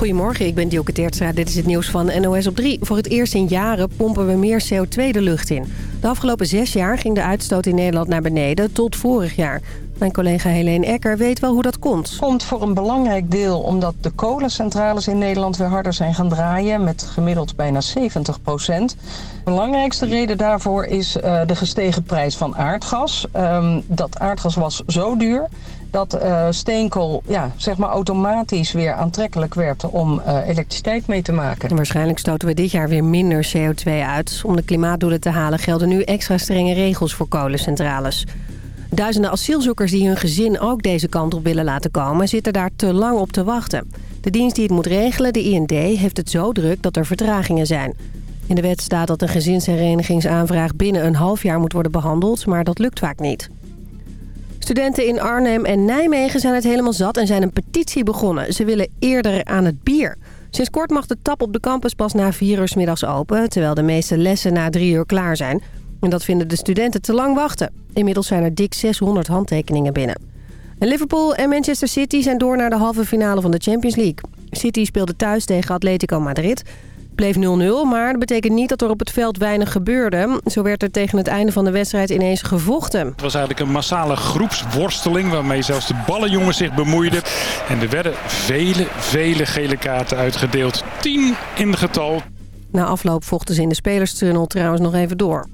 Goedemorgen, ik ben Dielke Teertstra. Dit is het nieuws van NOS op 3. Voor het eerst in jaren pompen we meer CO2 de lucht in. De afgelopen zes jaar ging de uitstoot in Nederland naar beneden tot vorig jaar. Mijn collega Helene Ecker weet wel hoe dat komt. Komt voor een belangrijk deel omdat de kolencentrales in Nederland weer harder zijn gaan draaien... met gemiddeld bijna 70 procent. De belangrijkste reden daarvoor is uh, de gestegen prijs van aardgas. Um, dat aardgas was zo duur dat uh, steenkool ja, zeg maar automatisch weer aantrekkelijk werd om uh, elektriciteit mee te maken. En waarschijnlijk stoten we dit jaar weer minder CO2 uit. Om de klimaatdoelen te halen gelden nu extra strenge regels voor kolencentrales. Duizenden asielzoekers die hun gezin ook deze kant op willen laten komen... zitten daar te lang op te wachten. De dienst die het moet regelen, de IND, heeft het zo druk dat er vertragingen zijn. In de wet staat dat een gezinsherenigingsaanvraag binnen een half jaar moet worden behandeld... maar dat lukt vaak niet. Studenten in Arnhem en Nijmegen zijn het helemaal zat en zijn een petitie begonnen. Ze willen eerder aan het bier. Sinds kort mag de tap op de campus pas na vier uur middags open... terwijl de meeste lessen na drie uur klaar zijn. En dat vinden de studenten te lang wachten. Inmiddels zijn er dik 600 handtekeningen binnen. En Liverpool en Manchester City zijn door naar de halve finale van de Champions League. City speelde thuis tegen Atletico Madrid bleef 0-0, maar dat betekent niet dat er op het veld weinig gebeurde. Zo werd er tegen het einde van de wedstrijd ineens gevochten. Het was eigenlijk een massale groepsworsteling waarmee zelfs de ballenjongens zich bemoeiden. En er werden vele, vele gele kaarten uitgedeeld. 10 in getal. Na afloop vochten ze in de spelerstunnel trouwens nog even door.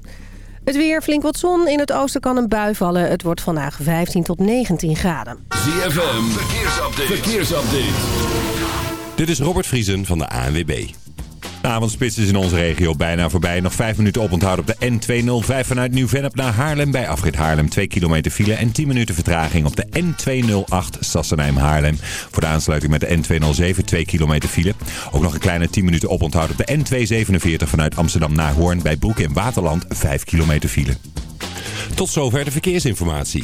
Het weer, flink wat zon. In het oosten kan een bui vallen. Het wordt vandaag 15 tot 19 graden. ZFM, verkeersupdate. verkeersupdate. Dit is Robert Vriesen van de ANWB. De avondspits is in onze regio bijna voorbij. Nog 5 minuten oponthoud op de N205 vanuit Nieuw-Vennep naar Haarlem. Bij afrit Haarlem 2 kilometer file en 10 minuten vertraging op de N208 Sassenheim-Haarlem. Voor de aansluiting met de N207 2 kilometer file. Ook nog een kleine 10 minuten oponthoud op de N247 vanuit Amsterdam naar Hoorn. Bij Broek in Waterland 5 kilometer file. Tot zover de verkeersinformatie.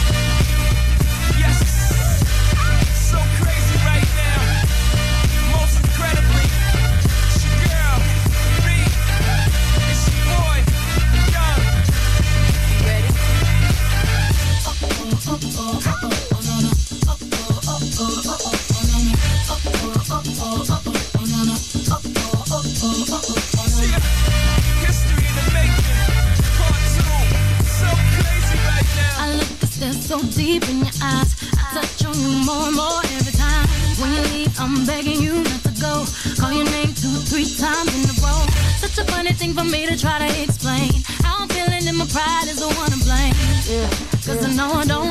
Me to try to explain. How I'm feeling and my pride is the one to blame. Yeah. Cause I know I don't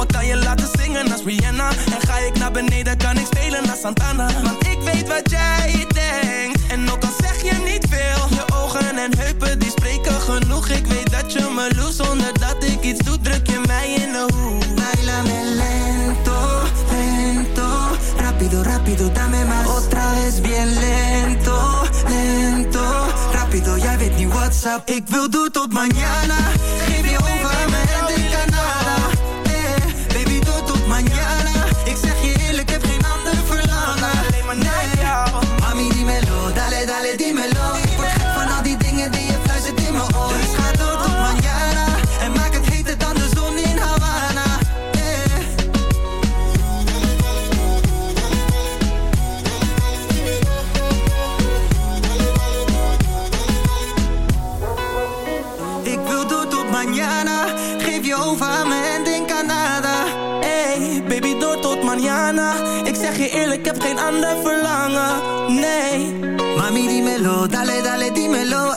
me kan je laten zingen als Rihanna. En ga ik naar beneden kan ik spelen als Santana. Want ik weet wat jij denkt. En ook al zeg je niet veel Je ogen en heupen die spreken genoeg. Ik weet dat je me loest zonder dat ik iets doe. Druk je mij in de hoek. Bailame lento, lento. Rápido, rápido, dame más. Otra vez bien lento, lento. Rápido, jij weet niet what's up Ik wil door tot mañana. Geef je over.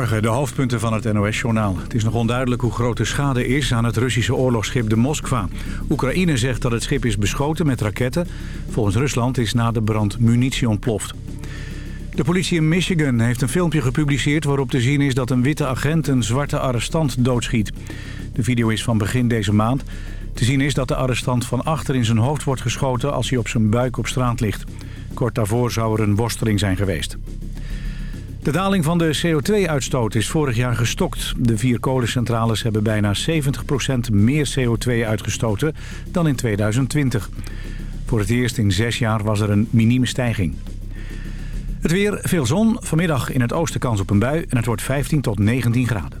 De hoofdpunten van het NOS-journaal. Het is nog onduidelijk hoe groot de schade is aan het Russische oorlogsschip de Moskva. Oekraïne zegt dat het schip is beschoten met raketten. Volgens Rusland is na de brand munitie ontploft. De politie in Michigan heeft een filmpje gepubliceerd waarop te zien is dat een witte agent een zwarte arrestant doodschiet. De video is van begin deze maand. Te zien is dat de arrestant van achter in zijn hoofd wordt geschoten als hij op zijn buik op straat ligt. Kort daarvoor zou er een worsteling zijn geweest. De daling van de CO2-uitstoot is vorig jaar gestokt. De vier kolencentrales hebben bijna 70% meer CO2 uitgestoten dan in 2020. Voor het eerst in zes jaar was er een minieme stijging. Het weer, veel zon, vanmiddag in het oosten kans op een bui en het wordt 15 tot 19 graden.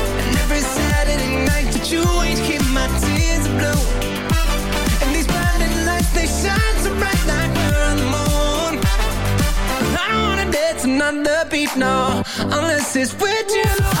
you ain't keep my tears blue And these blinding lights, they shine so bright like we're on the moon. I don't wanna dance another beat, Unless it's with you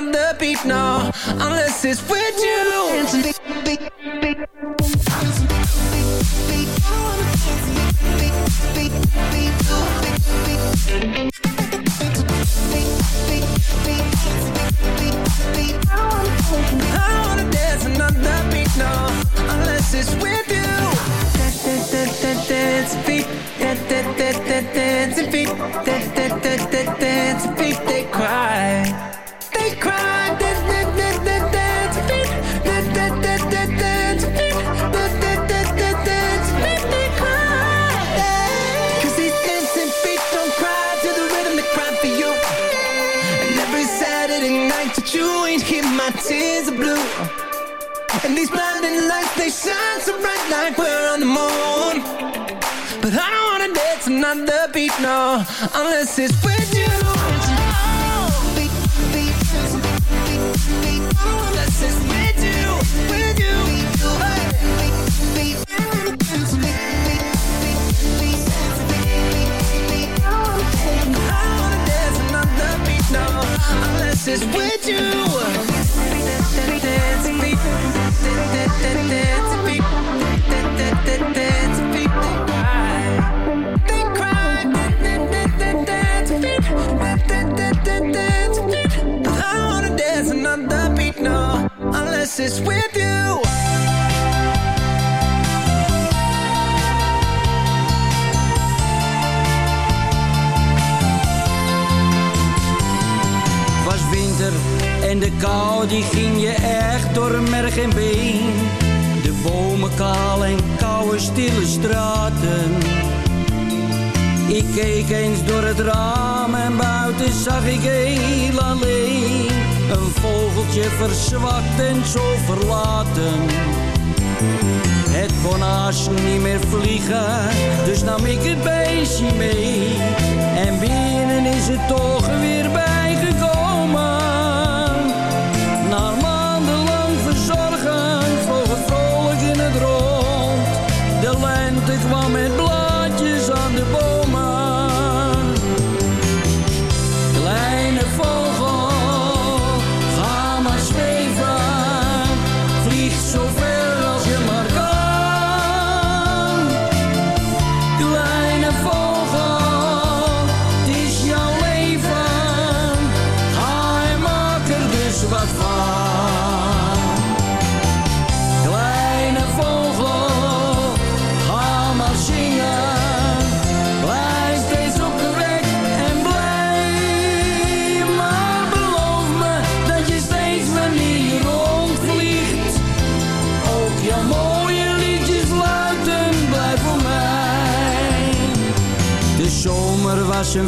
another beat, no, unless it's with you. No, unless it's with you. Unless it's with you, with you. I wanna dance another beat, no, unless it's with you. It's with you. was winter en de kou die ging je echt door merg en been. De bomen kaal en koude stille straten. Ik keek eens door het raam en buiten zag ik heel alleen. Een vogeltje verzwakt en zo verlaten. Het kon niet meer vliegen, dus nam ik het beestje mee. En binnen is het toch weer bijgekomen.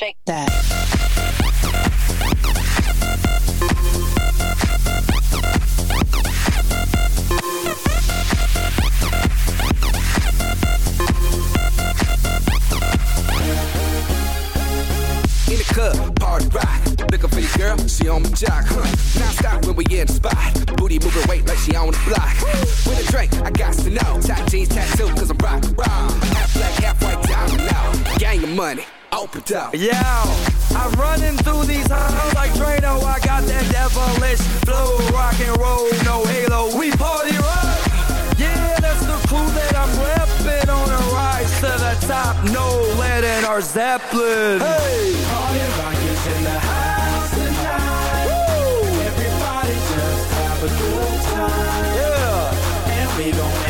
Shake that. In the club, party rock. Looking for your girl, she on my jock. Huh. Now stop when we in the spot. Booty moving weight like she on the block. With a drink, I got to know. Top jeans tattoo, cause I'm rock raw. Half black, half white diamond now. Gang of money, open up. Yo, I'm running through these halls like Drano. I got that devilish flow, rock and roll, no halo. We party rock. Yeah, that's the crew that I'm repping on a rise to the top. No lead in our Zeppelin. Hey, Party rock is in the house tonight. Everybody just have a good time. Yeah. And we gon'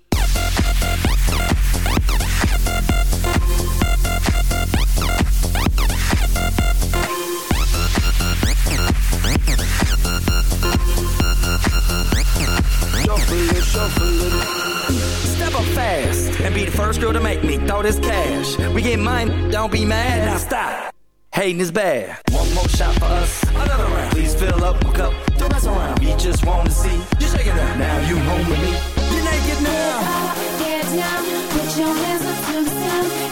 girl to make me throw this cash. We get mine, don't be mad. Now stop. Hating is bad. One more shot for us. Another round. Please fill up a cup. Don't mess around. We just want to see you shake it up. Now you home with me. You're naked now. Get down, put your hands up to the sun.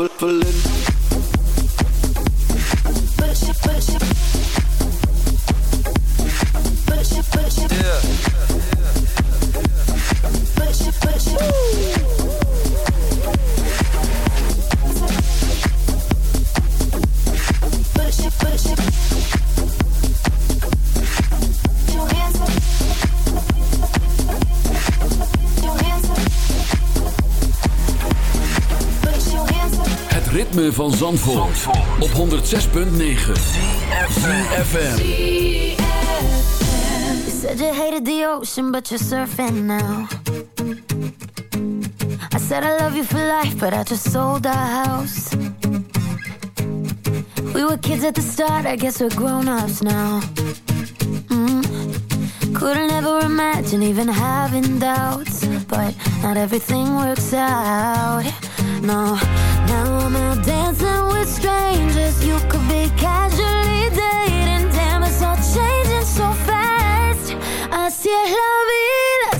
for, for van Zandvoort, op 106.9 ZFM. You said you hated the ocean, but you're surfing now. I said I love you for life, but I just sold our house. We were kids at the start, I guess we're grown ups now. Mm. Couldn't ever imagine even having doubts, but not everything works out. No, cielo vida.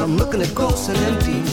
I'm looking at ghosts and empty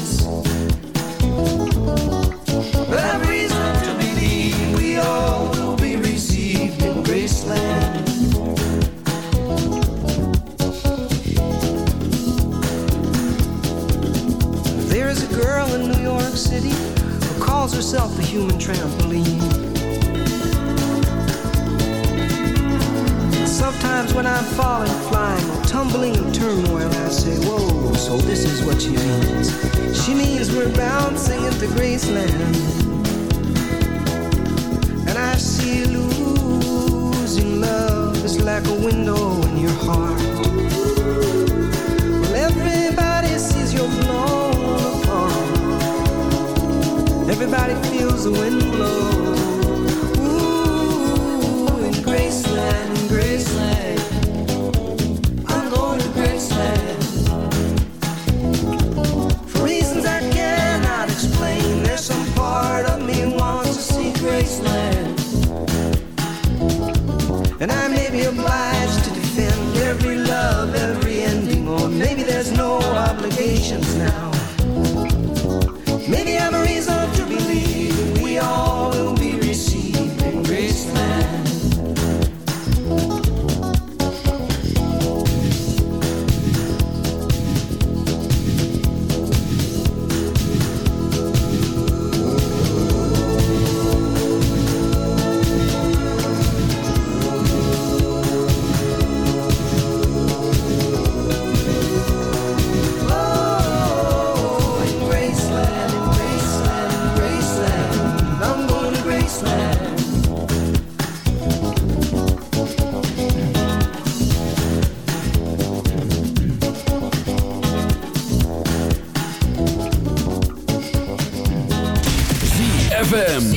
ZFM.